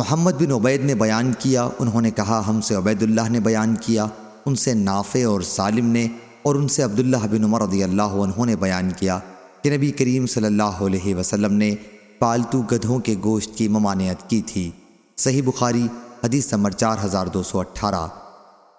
محمد بن عبید نے بیان کیا، انہوں نے کہا، ہم سے عبید اللہ نے بیان کیا، ان سے نافع اور سالم نے، اور ان سے عبداللہ بن عمر رضی اللہ عنہ نے بیان کیا کہ نبی کریم صلی اللہ علیہ وسلم نے پالتو گدھوں کے گوشت کی ممانعت کی تھی۔ صحیح بخاری، حدیث نمبر چار ہزار دو سو اٹھارہ۔